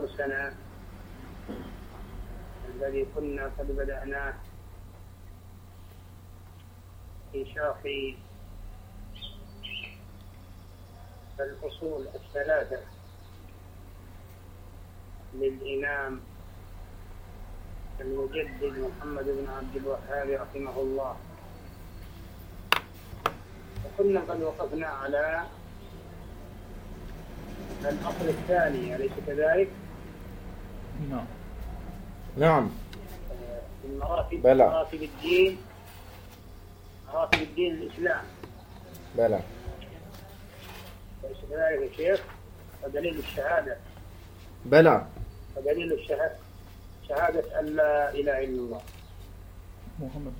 درسنا الذي كنا قد بدأناه في شرح الأصول الثلاثة للإمام المجدد محمد بن عبد الوهاب رحمه الله وكنا قد وقفنا على الأصل الثاني أليس كذلك؟ نعم. نعم. من مراتب بلى. مراتب الدين مراتب الدين الإسلام. بلى. أليس كذلك يا شيخ؟ ودليل الشهادة. بلى. ودليل الشهادة شهادة أن لا إله إلا الله. محمد.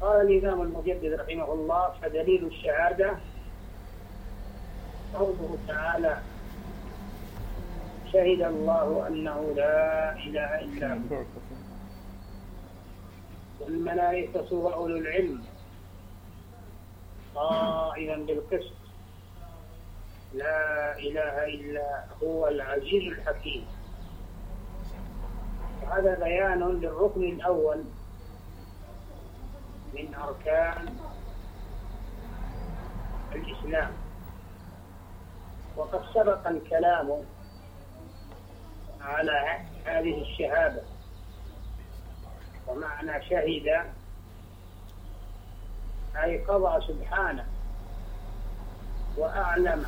قال الإمام المجدد رحمه الله فدليل الشهادة قوله تعالى شهد الله أنه لا إله إلا هو. والملائكة وأولو العلم قائما بالقسط. لا إله إلا هو العزيز الحكيم. وهذا بيان للركن الأول من أركان الإسلام. وقد سبق الكلام على هذه الشهادة. ومعنى شهد أي قضى سبحانه وأعلم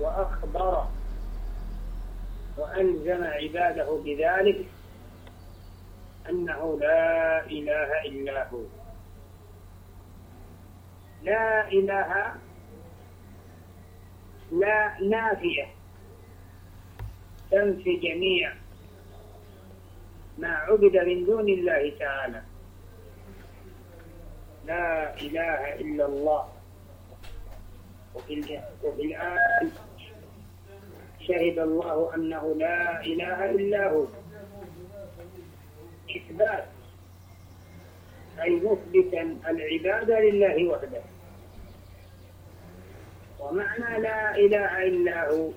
وأخبر وألزم عباده بذلك أنه لا إله إلا هو. لا إله لا نافية. تنفي جميع ما عبد من دون الله تعالى. لا إله إلا الله. وفي ال- وفي الآية شهد الله أنه لا إله إلا هو. إثبات. أي مثبتا العبادة لله وحده. ومعنى لا إله إلا هو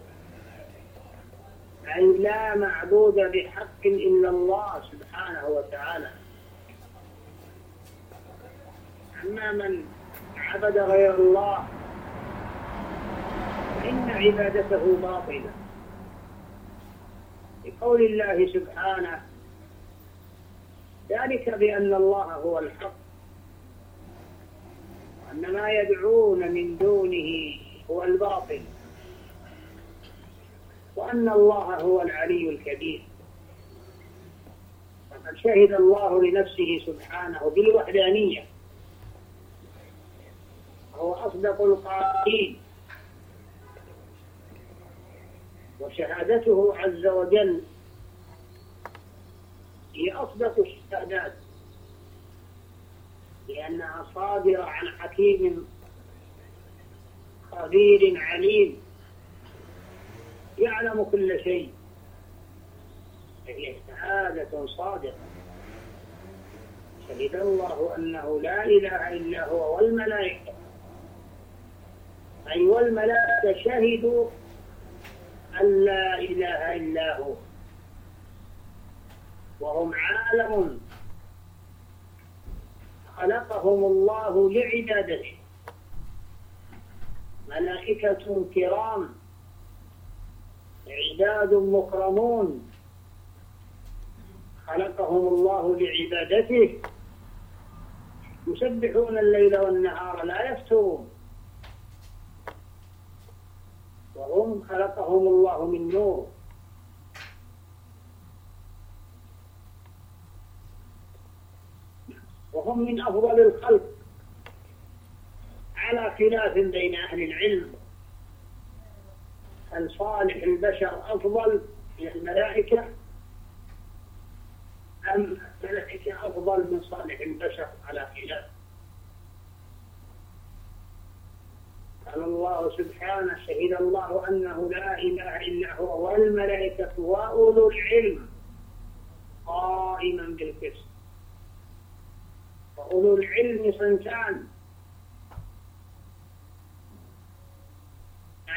أي لا معبود بحق إلا الله سبحانه وتعالى. أما من عبد غير الله فإن عبادته باطلة. لقول الله سبحانه ذلك بأن الله هو الحق. وأن ما يدعون من دونه هو الباطل. وأن الله هو العلي الكبير. فقد شهد الله لنفسه سبحانه بالوحدانية. وهو أصدق القائلين. وشهادته عز وجل هي أصدق الشهادات. لأنها صادرة عن حكيم خبير عليم. يعلم كل شيء. فهي شهادة صادقة. شهد الله أنه لا إله إلا هو والملائكة. أي والملائكة شهدوا أن لا إله إلا هو. وهم عالم. خلقهم الله لعبادته. ملائكة كرام. عباد مكرمون. خلقهم الله لعبادته. يسبحون الليل والنهار لا يفترون وهم خلقهم الله من نور. وهم من أفضل الخلق. على خلاف بين أهل العلم. هل صالح البشر أفضل من الملائكة أم الملائكة أفضل من صالح البشر على خلاف؟ قال الله سبحانه شهد الله أنه لا إله إلا هو والملائكة وأولو العلم قائما بالقسط. وأولو العلم صنفان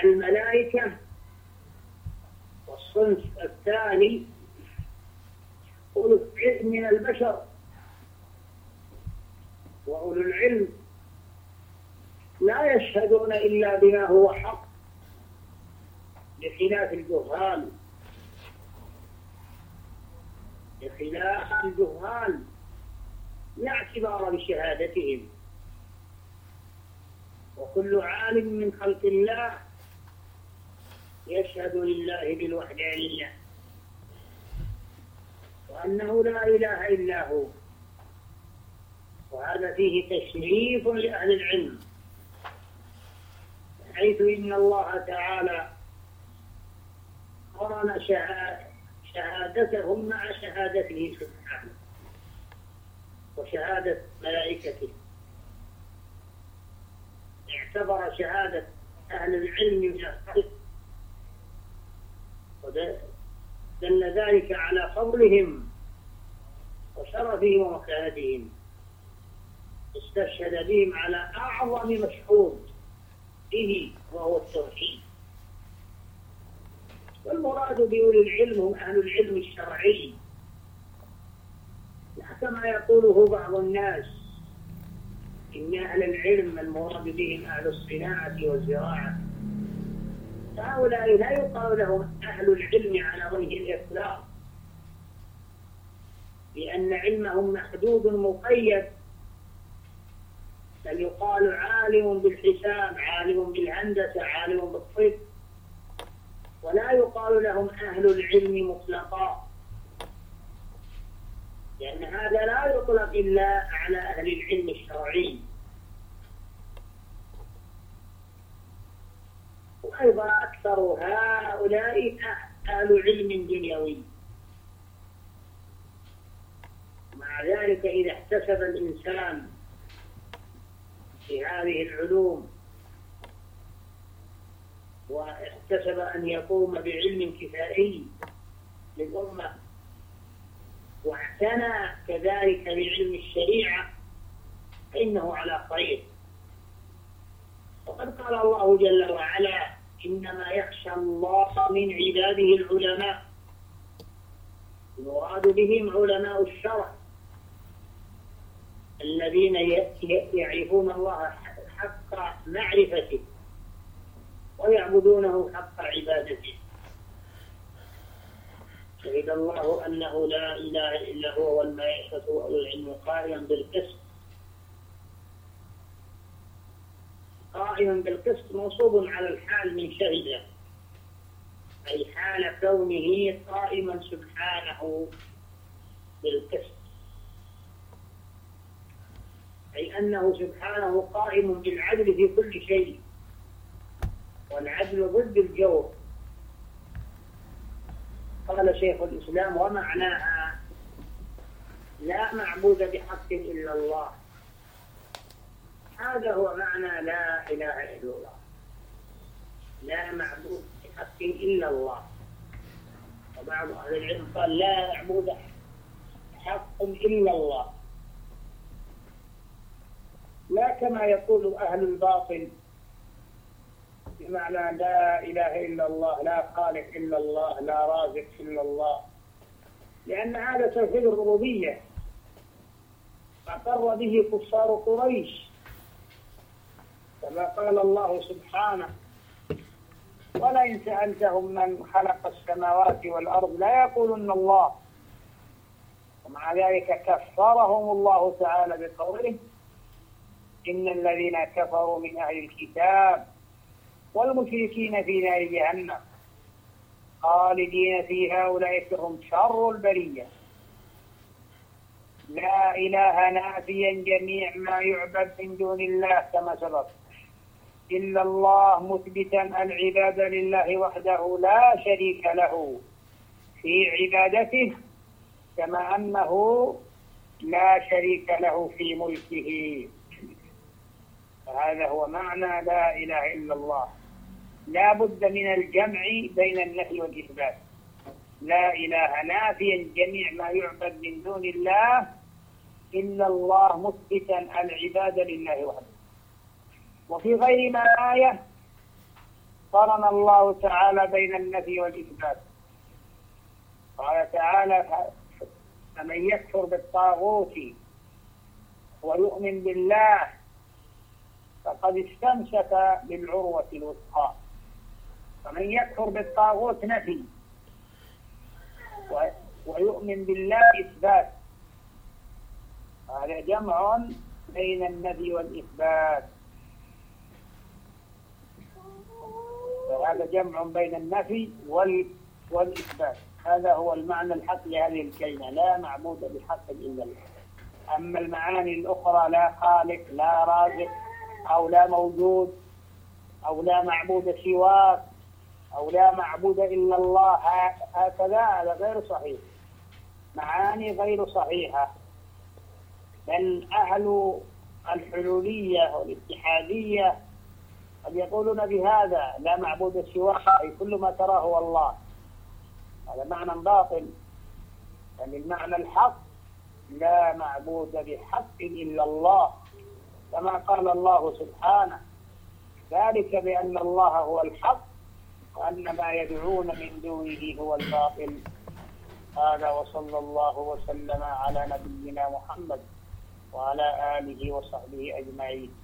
الملائكة. الصنف الثاني أولو العلم من البشر. وأولو العلم لا يشهدون إلا بما هو حق بخلاف الجهال. بخلاف الجهال لا اعتبار لشهادتهم. وكل عالم من خلق الله يشهد لله بالوحدانية وأنه لا إله إلا هو. وهذا فيه تشريف لأهل العلم حيث إن الله تعالى قرن شهادتهم مع شهادته سبحانه وشهادة ملائكته. اعتبر شهادة أهل العلم من الخلق ودل ذلك على فضلهم وشرفهم ومكانتهم استشهد بهم على أعظم مشهود به وهو التوحيد. والمراد بأولي العلم هم أهل العلم الشرعي. لا كما يقوله بعض الناس إن أهل العلم المراد بهم أهل الصناعة والزراعة. فهؤلاء لا يقال لهم أهل العلم على وجه الإطلاق لأن علمهم محدود مقيد. بل يقال عالم بالحساب عالم بالهندسة عالم بالطب. ولا يقال لهم أهل العلم مطلقا. لأن هذا لا يطلق إلا على أهل العلم الشرعي. وأيضا أكثر هؤلاء أهل علم دنيوي. مع ذلك إذا احتسب الإنسان في هذه العلوم واحتسب أن يقوم بعلم كفائي للأمة واعتنى كذلك بعلم الشريعة فإنه على خير. وقد قال الله جل وعلا إنما يخشى الله من عباده العلماء. المراد بهم علماء الشرع الذين يعرفون الله حق معرفته ويعبدونه حق عبادته. شهد الله أنه لا إله إلا هو والملائكة وأولو العلم قائما بالقسط. قائما بالقسط منصوب على الحال من شهد أي حال كونه قائما سبحانه بالقسط. أي أنه سبحانه قائم بالعدل في كل شيء. والعدل ضد الجور. قال شيخ الإسلام ومعناها لا معبود بحق إلا الله. هذا هو معنى لا إله إلا الله. لا معبود بحق إلا الله. وبعض أهل العلم قال لا معبود حق إلا الله. لا كما يقول أهل الباطل بمعنى لا إله إلا الله لا خالق إلا الله لا رازق إلا الله. لأن هذا توحيد الربوبية. أقر به كفار قريش. كما قال الله سبحانه ولئن سألتهم من خلق السماوات والأرض لا يقولن الله. ومع ذلك كفرهم الله تعالى بقوله إن الذين كفروا من أهل الكتاب والمشركين في نار جهنم خالدين فيها أولئك هم شر البرية. لا إله نافيا جميع ما يعبد من دون الله كما سبق. إلا الله مثبتا العبادة لله وحده لا شريك له في عبادته كما أنه لا شريك له في ملكه. فهذا هو معنى لا إله إلا الله. لا بد من الجمع بين النفي والإثبات. لا إله نافيا جميع ما يعبد من دون الله إلا الله مثبتا العبادة لله وحده. وفي غير ما آية قرن الله تعالى بين النفي والإثبات. قال تعالى فمن يكفر بالطاغوت ويؤمن بالله فقد استمسك بالعروة الوثقى. فمن يكفر بالطاغوت نفي ويؤمن بالله إثبات. هذا جمع بين النفي والإثبات. فهذا جمع بين النفي والإثبات. هذا هو المعنى الحق لهذه الكلمة. لا معبود بحق إلا الله. أما المعاني الأخرى لا خالق لا رازق أو لا موجود أو لا معبود سواك أو لا معبود إلا الله. هكذا هذا غير صحيح. معاني غير صحيحة. بل أهل الحلولية والاتحادية قد يقولون بهذا لا معبود سواه أي كل ما تراه هو الله. هذا معنى باطل يعني المعنى الحق لا معبود بحق إلا الله. كما قال الله سبحانه ذلك بأن الله هو الحق وأن ما يدعون من دونه هو الباطل. هذا وصلى الله وسلم على نبينا محمد وعلى آله وصحبه أجمعين.